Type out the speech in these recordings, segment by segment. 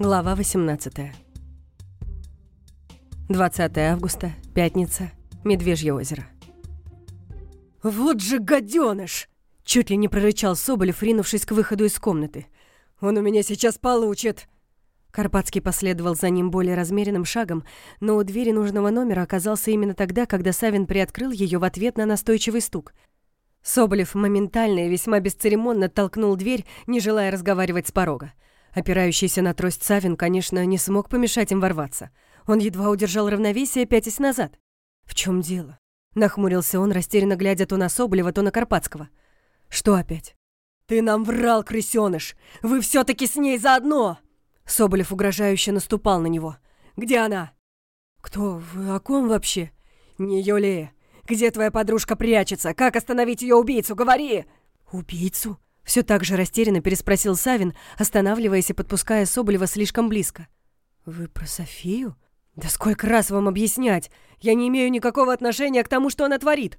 Глава 18. 20 августа, пятница, Медвежье озеро. «Вот же гаденыш! Чуть ли не прорычал Соболев, ринувшись к выходу из комнаты. «Он у меня сейчас получит!» Карпатский последовал за ним более размеренным шагом, но у двери нужного номера оказался именно тогда, когда Савин приоткрыл ее в ответ на настойчивый стук. Соболев моментально и весьма бесцеремонно толкнул дверь, не желая разговаривать с порога. Опирающийся на трость Савин, конечно, не смог помешать им ворваться. Он едва удержал равновесие, пятясь назад. «В чем дело?» Нахмурился он, растерянно глядя то на Соболева, то на Карпатского. «Что опять?» «Ты нам врал, крысёныш! Вы все таки с ней заодно!» Соболев угрожающе наступал на него. «Где она?» «Кто? Вы о ком вообще?» «Не Юлия. Где твоя подружка прячется? Как остановить ее убийцу? Говори!» «Убийцу?» Все так же растерянно переспросил Савин, останавливаясь и подпуская Соболева слишком близко. «Вы про Софию? Да сколько раз вам объяснять? Я не имею никакого отношения к тому, что она творит!»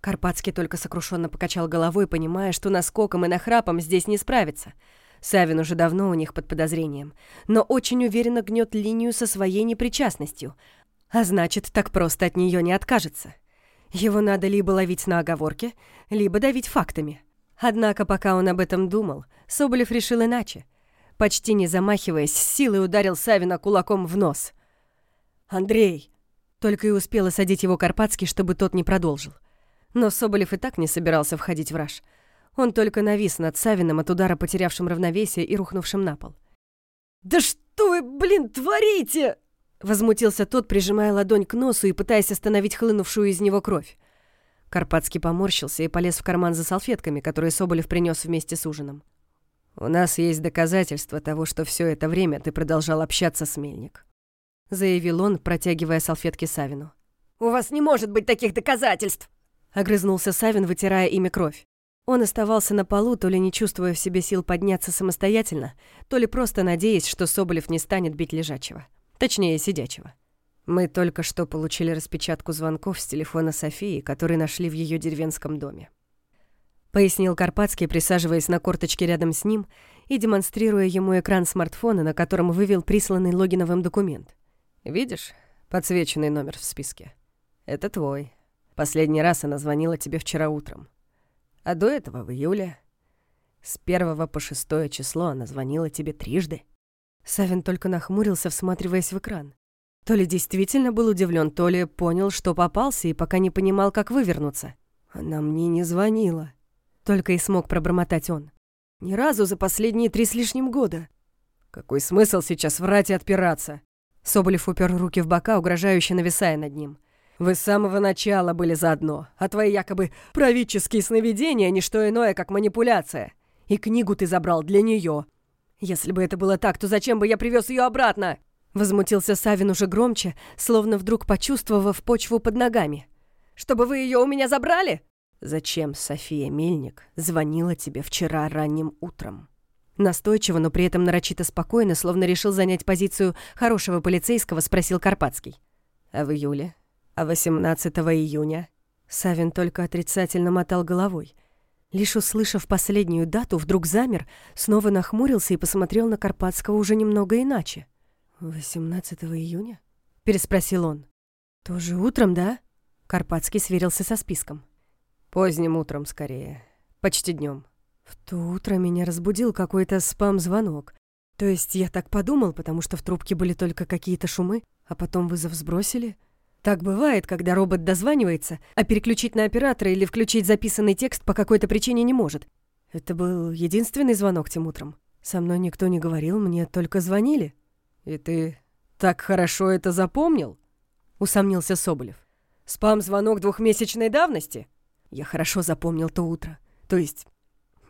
Карпатский только сокрушенно покачал головой, понимая, что наскоком и нахрапом здесь не справится. Савин уже давно у них под подозрением, но очень уверенно гнет линию со своей непричастностью, а значит, так просто от нее не откажется. Его надо либо ловить на оговорке, либо давить фактами. Однако, пока он об этом думал, Соболев решил иначе. Почти не замахиваясь, силой ударил Савина кулаком в нос. «Андрей!» Только и успел осадить его Карпатский, чтобы тот не продолжил. Но Соболев и так не собирался входить в раж. Он только навис над Савиным от удара, потерявшим равновесие и рухнувшим на пол. «Да что вы, блин, творите?» Возмутился тот, прижимая ладонь к носу и пытаясь остановить хлынувшую из него кровь. Карпатский поморщился и полез в карман за салфетками, которые Соболев принес вместе с ужином. «У нас есть доказательства того, что все это время ты продолжал общаться с Мельник», — заявил он, протягивая салфетки Савину. «У вас не может быть таких доказательств!» — огрызнулся Савин, вытирая ими кровь. Он оставался на полу, то ли не чувствуя в себе сил подняться самостоятельно, то ли просто надеясь, что Соболев не станет бить лежачего. Точнее, сидячего. Мы только что получили распечатку звонков с телефона Софии, который нашли в ее деревенском доме. Пояснил Карпатский, присаживаясь на корточке рядом с ним и демонстрируя ему экран смартфона, на котором вывел присланный логиновым документ. «Видишь, подсвеченный номер в списке? Это твой. Последний раз она звонила тебе вчера утром. А до этого, в июле, с первого по шестое число она звонила тебе трижды». Савин только нахмурился, всматриваясь в экран. То ли действительно был удивлен, то ли понял, что попался, и пока не понимал, как вывернуться. «Она мне не звонила», — только и смог пробормотать он. «Ни разу за последние три с лишним года». «Какой смысл сейчас врать и отпираться?» Соболев упер руки в бока, угрожающе нависая над ним. «Вы с самого начала были заодно, а твои якобы правительские сновидения — не что иное, как манипуляция. И книгу ты забрал для нее. Если бы это было так, то зачем бы я привез ее обратно?» Возмутился Савин уже громче, словно вдруг почувствовав почву под ногами. «Чтобы вы ее у меня забрали?» «Зачем София Мельник звонила тебе вчера ранним утром?» Настойчиво, но при этом нарочито спокойно, словно решил занять позицию хорошего полицейского, спросил Карпатский. «А в июле? А 18 июня?» Савин только отрицательно мотал головой. Лишь услышав последнюю дату, вдруг замер, снова нахмурился и посмотрел на Карпатского уже немного иначе. «18 июня?» — переспросил он. «Тоже утром, да?» Карпатский сверился со списком. «Поздним утром, скорее. Почти днем. В то утро меня разбудил какой-то спам-звонок. То есть я так подумал, потому что в трубке были только какие-то шумы, а потом вызов сбросили. Так бывает, когда робот дозванивается, а переключить на оператора или включить записанный текст по какой-то причине не может. Это был единственный звонок тем утром. Со мной никто не говорил, мне только звонили. «И ты так хорошо это запомнил?» — усомнился Соболев. «Спам-звонок двухмесячной давности?» «Я хорошо запомнил то утро. То есть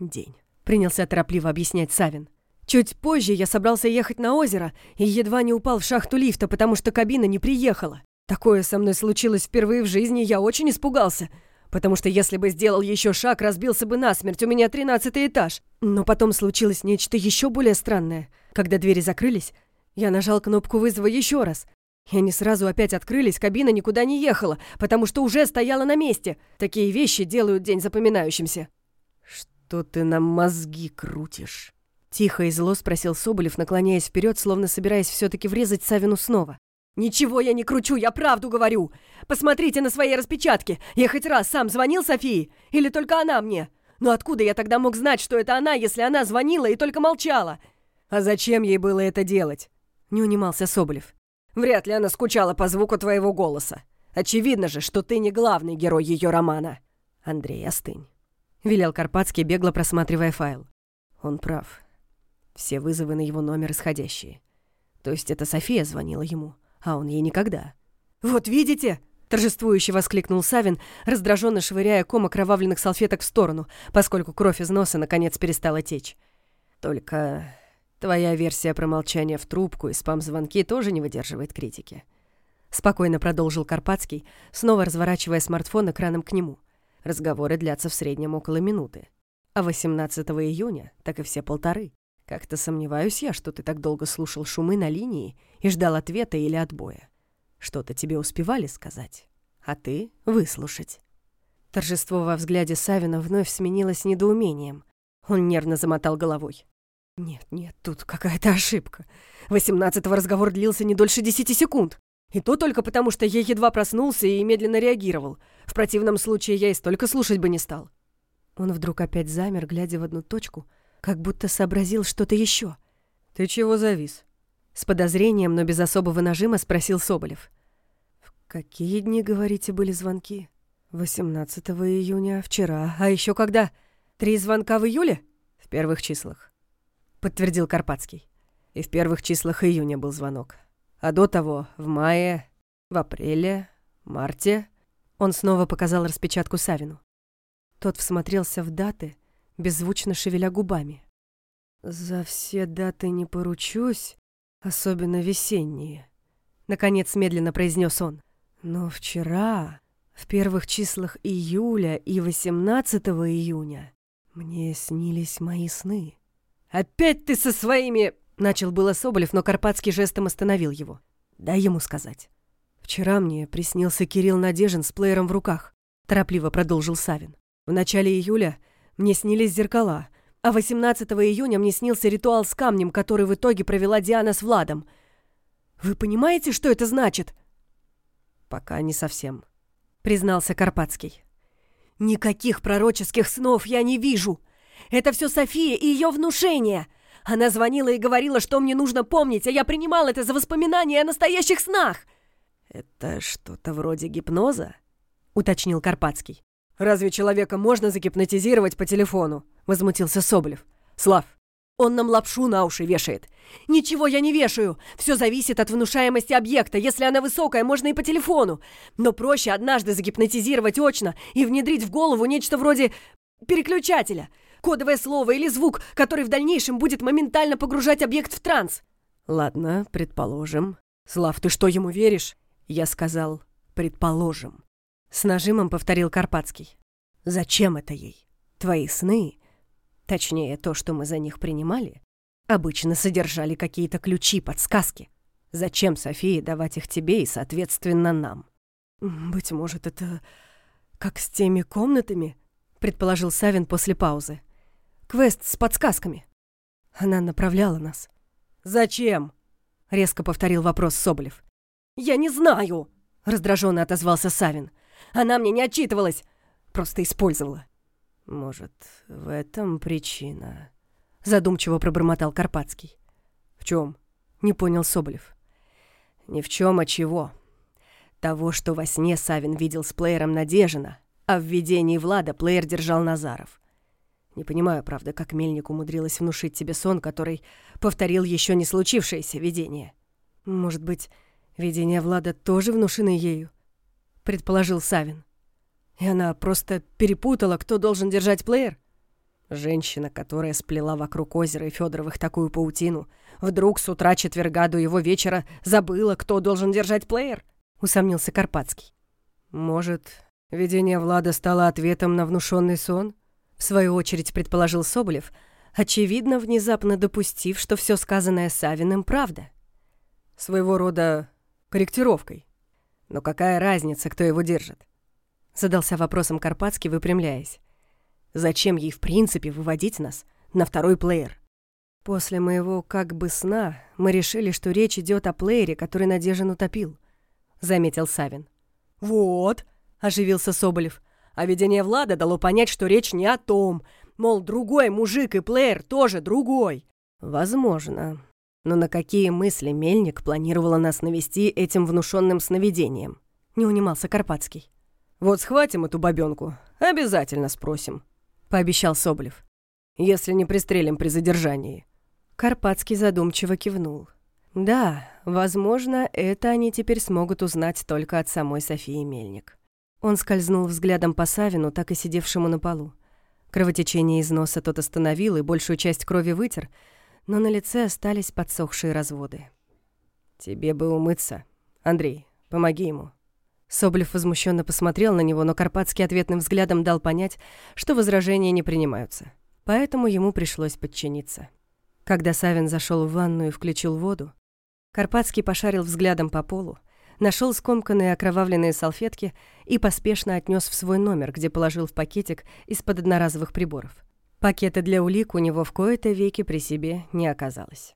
день», — принялся торопливо объяснять Савин. «Чуть позже я собрался ехать на озеро и едва не упал в шахту лифта, потому что кабина не приехала. Такое со мной случилось впервые в жизни, я очень испугался, потому что если бы сделал еще шаг, разбился бы насмерть, у меня тринадцатый этаж. Но потом случилось нечто еще более странное. Когда двери закрылись, я нажал кнопку вызова еще раз. И они сразу опять открылись, кабина никуда не ехала, потому что уже стояла на месте. Такие вещи делают день запоминающимся. «Что ты нам мозги крутишь?» Тихо и зло спросил Соболев, наклоняясь вперед, словно собираясь все-таки врезать Савину снова. «Ничего я не кручу, я правду говорю! Посмотрите на свои распечатки! Я хоть раз сам звонил Софии? Или только она мне? Но откуда я тогда мог знать, что это она, если она звонила и только молчала?» «А зачем ей было это делать?» — не унимался Соболев. «Вряд ли она скучала по звуку твоего голоса. Очевидно же, что ты не главный герой ее романа». «Андрей, остынь», — велел Карпатский, бегло просматривая файл. Он прав. Все вызовы на его номер исходящие. То есть это София звонила ему а он ей никогда. «Вот видите!» — торжествующе воскликнул Савин, раздраженно швыряя ком окровавленных салфеток в сторону, поскольку кровь из носа наконец перестала течь. «Только твоя версия про молчание в трубку и спам-звонки тоже не выдерживает критики». Спокойно продолжил Карпатский, снова разворачивая смартфон экраном к нему. Разговоры длятся в среднем около минуты. А 18 июня так и все полторы. Как-то сомневаюсь я, что ты так долго слушал шумы на линии и ждал ответа или отбоя. Что-то тебе успевали сказать, а ты — выслушать». Торжество во взгляде Савина вновь сменилось недоумением. Он нервно замотал головой. «Нет, нет, тут какая-то ошибка. Восемнадцатого разговор длился не дольше десяти секунд. И то только потому, что я едва проснулся и медленно реагировал. В противном случае я и столько слушать бы не стал». Он вдруг опять замер, глядя в одну точку — как будто сообразил что-то еще. «Ты чего завис?» С подозрением, но без особого нажима спросил Соболев. «В какие дни, говорите, были звонки?» «18 июня, вчера. А еще когда? Три звонка в июле?» «В первых числах», — подтвердил Карпатский. «И в первых числах июня был звонок. А до того в мае, в апреле, марте...» Он снова показал распечатку Савину. Тот всмотрелся в даты, беззвучно шевеля губами. «За все даты не поручусь, особенно весенние», — наконец медленно произнес он. «Но вчера, в первых числах июля и 18 июня, мне снились мои сны». «Опять ты со своими...» — начал было Соболев, но Карпатский жестом остановил его. «Дай ему сказать». «Вчера мне приснился Кирилл Надежин с плеером в руках», — торопливо продолжил Савин. «В начале июля мне снились зеркала, а 18 июня мне снился ритуал с камнем, который в итоге провела Диана с Владом. Вы понимаете, что это значит? Пока не совсем, признался Карпатский. Никаких пророческих снов я не вижу. Это все София и ее внушение. Она звонила и говорила, что мне нужно помнить, а я принимал это за воспоминания о настоящих снах. Это что-то вроде гипноза? уточнил Карпатский. «Разве человека можно загипнотизировать по телефону?» — возмутился Соболев. «Слав, он нам лапшу на уши вешает». «Ничего я не вешаю. Все зависит от внушаемости объекта. Если она высокая, можно и по телефону. Но проще однажды загипнотизировать очно и внедрить в голову нечто вроде переключателя. Кодовое слово или звук, который в дальнейшем будет моментально погружать объект в транс». «Ладно, предположим. Слав, ты что, ему веришь?» Я сказал «предположим». С нажимом повторил Карпатский. «Зачем это ей? Твои сны, точнее, то, что мы за них принимали, обычно содержали какие-то ключи, подсказки. Зачем, Софии, давать их тебе и, соответственно, нам?» «Быть может, это как с теми комнатами?» предположил Савин после паузы. «Квест с подсказками. Она направляла нас». «Зачем?» — резко повторил вопрос Соболев. «Я не знаю!» — раздраженно отозвался Савин. Она мне не отчитывалась, просто использовала. Может, в этом причина? Задумчиво пробормотал Карпатский. В чем? Не понял Соболев. Ни в чем, а чего. Того, что во сне Савин видел с плеером Надежина, а в видении Влада плеер держал Назаров. Не понимаю, правда, как Мельник умудрилась внушить тебе сон, который повторил еще не случившееся видение. Может быть, видения Влада тоже внушены ею? — предположил Савин. И она просто перепутала, кто должен держать плеер? Женщина, которая сплела вокруг озера и Федоровых такую паутину, вдруг с утра четверга до его вечера забыла, кто должен держать плеер? Усомнился Карпатский. Может, видение Влада стало ответом на внушенный сон? В свою очередь предположил Соболев, очевидно, внезапно допустив, что все сказанное Савиным правда. Своего рода корректировкой. Но какая разница, кто его держит? Задался вопросом Карпатский, выпрямляясь. Зачем ей в принципе выводить нас на второй плеер? После моего как бы сна мы решили, что речь идет о плеере, который Надежин утопил, заметил Савин. Вот, оживился Соболев. А видение Влада дало понять, что речь не о том. Мол, другой мужик и плеер тоже другой. Возможно. Но на какие мысли Мельник планировала нас навести этим внушенным сновидением? Не унимался Карпатский. «Вот схватим эту бабёнку, обязательно спросим», — пообещал Соболев. «Если не пристрелим при задержании». Карпатский задумчиво кивнул. «Да, возможно, это они теперь смогут узнать только от самой Софии Мельник». Он скользнул взглядом по Савину, так и сидевшему на полу. Кровотечение из носа тот остановил и большую часть крови вытер, но на лице остались подсохшие разводы. «Тебе бы умыться. Андрей, помоги ему». Соблев возмущенно посмотрел на него, но Карпатский ответным взглядом дал понять, что возражения не принимаются. Поэтому ему пришлось подчиниться. Когда Савин зашел в ванную и включил воду, Карпатский пошарил взглядом по полу, нашел скомканные окровавленные салфетки и поспешно отнес в свой номер, где положил в пакетик из-под одноразовых приборов. Пакета для улик у него в кои-то веки при себе не оказалось.